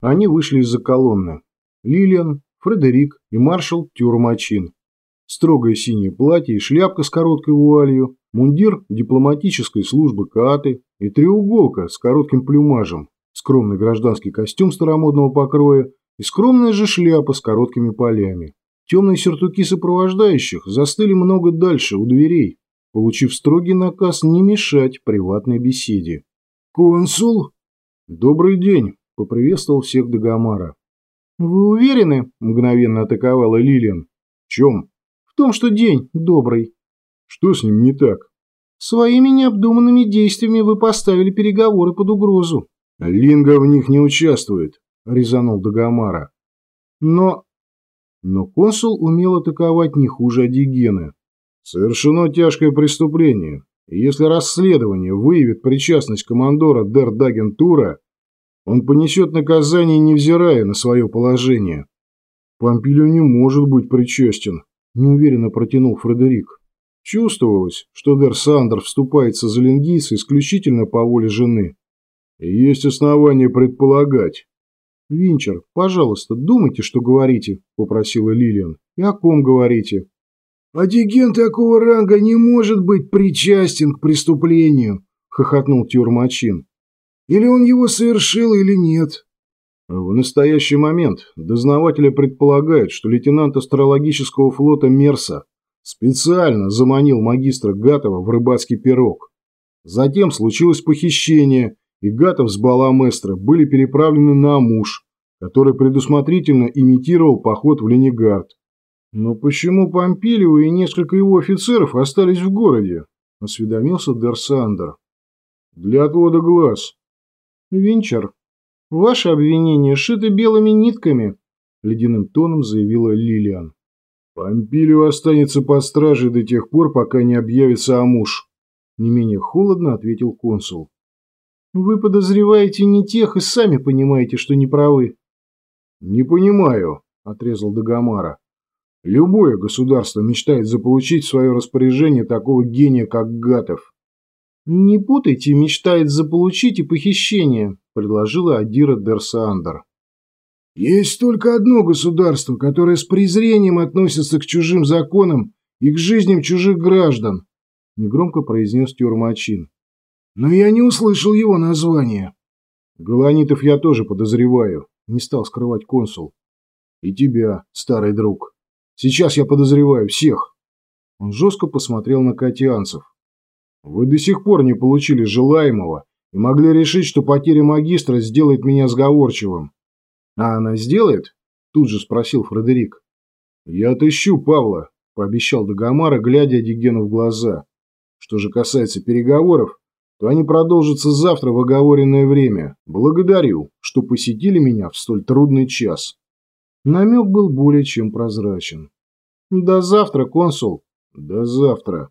Они вышли из-за колонны. Лилиан, Фредерик и маршал Тюрмачин. Строгое синее платье и шляпка с короткой вуалью, мундир дипломатической службы КАТы и треуголка с коротким плюмажем, скромный гражданский костюм старомодного покроя и скромная же шляпа с короткими полями. Темные сюртуки сопровождающих застыли много дальше, у дверей, получив строгий наказ не мешать приватной беседе. «Консул?» «Добрый день», — поприветствовал всех Дагомара. «Вы уверены?» – мгновенно атаковала Лилиан. «В чем?» «В том, что день добрый». «Что с ним не так?» «Своими необдуманными действиями вы поставили переговоры под угрозу». «Линга в них не участвует», – резанул Дагомара. «Но...» Но консул умел атаковать не хуже Адигены. «Совершено тяжкое преступление, если расследование выявит причастность командора Дердагентура, он понесет наказание, невзирая на свое положение. Помпилио не может быть причастен, неуверенно протянул Фредерик. Чувствовалось, что Дер Сандер вступается за лингийца исключительно по воле жены. Есть основания предполагать. «Винчер, пожалуйста, думайте, что говорите», – попросила Лилиан. «И о ком говорите?» «Адиген такого ранга не может быть причастен к преступлению», – хохотнул Тюрмачин. Или он его совершил, или нет. В настоящий момент дознаватели предполагают, что лейтенант астрологического флота Мерса специально заманил магистра Гатова в рыбацкий пирог. Затем случилось похищение, и Гатов с Баламестро были переправлены на Амуш, который предусмотрительно имитировал поход в Ленигард. «Но почему Помпилио и несколько его офицеров остались в городе?» – осведомился Дерсандер. «Для отвода глаз», «Винчер, ваши обвинения шиты белыми нитками», – ледяным тоном заявила Лилиан. «Помпилио останется под стражей до тех пор, пока не объявится Амуш», – не менее холодно ответил консул. «Вы подозреваете не тех и сами понимаете, что не правы». «Не понимаю», – отрезал Дагомара. «Любое государство мечтает заполучить в свое распоряжение такого гения, как Гатов. «Не путайте, мечтает заполучить и похищение», – предложила Адира Дерсандер. «Есть только одно государство, которое с презрением относится к чужим законам и к жизням чужих граждан», – негромко произнес Тюрмачин. «Но я не услышал его названия». «Галанитов я тоже подозреваю», – не стал скрывать консул. «И тебя, старый друг. Сейчас я подозреваю всех». Он жестко посмотрел на катианцев. Вы до сих пор не получили желаемого и могли решить, что потеря магистра сделает меня сговорчивым. А она сделает? Тут же спросил Фредерик. Я отыщу Павла, пообещал Дагомара, глядя Дигену в глаза. Что же касается переговоров, то они продолжатся завтра в оговоренное время. Благодарю, что посетили меня в столь трудный час. Намек был более чем прозрачен. До завтра, консул. До завтра.